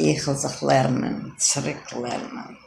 Их захлермен, сриклермен.